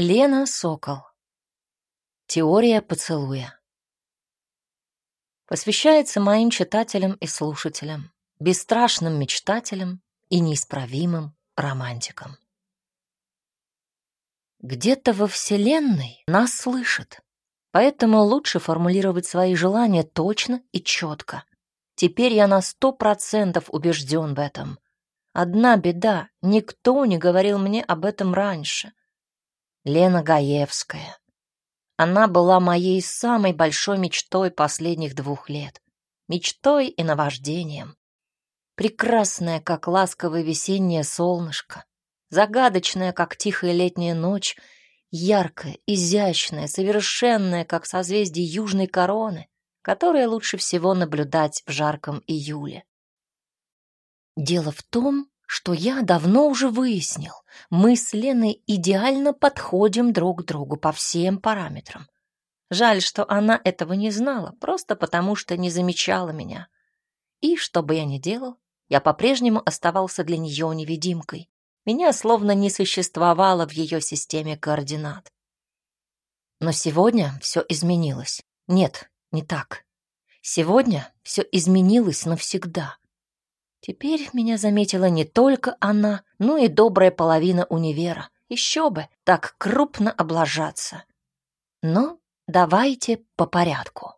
Лена Сокол. Теория поцелуя. Посвящается моим читателям и слушателям, бесстрашным мечтателям и неисправимым романтикам. Где-то во Вселенной нас слышат, поэтому лучше формулировать свои желания точно и четко. Теперь я на сто процентов убежден в этом. Одна беда, никто не говорил мне об этом раньше. Лена Гаевская. Она была моей самой большой мечтой последних двух лет. Мечтой и наваждением. Прекрасная, как ласковое весеннее солнышко. Загадочная, как тихая летняя ночь. Яркая, изящная, совершенная, как созвездие южной короны, которое лучше всего наблюдать в жарком июле. Дело в том, что я давно уже выяснил. Мы с Леной идеально подходим друг к другу по всем параметрам. Жаль, что она этого не знала, просто потому что не замечала меня. И что бы я ни делал, я по-прежнему оставался для нее невидимкой. Меня словно не существовало в ее системе координат. Но сегодня все изменилось. Нет, не так. Сегодня все изменилось навсегда. Теперь меня заметила не только она, но и добрая половина универа. Еще бы, так крупно облажаться. Но давайте по порядку.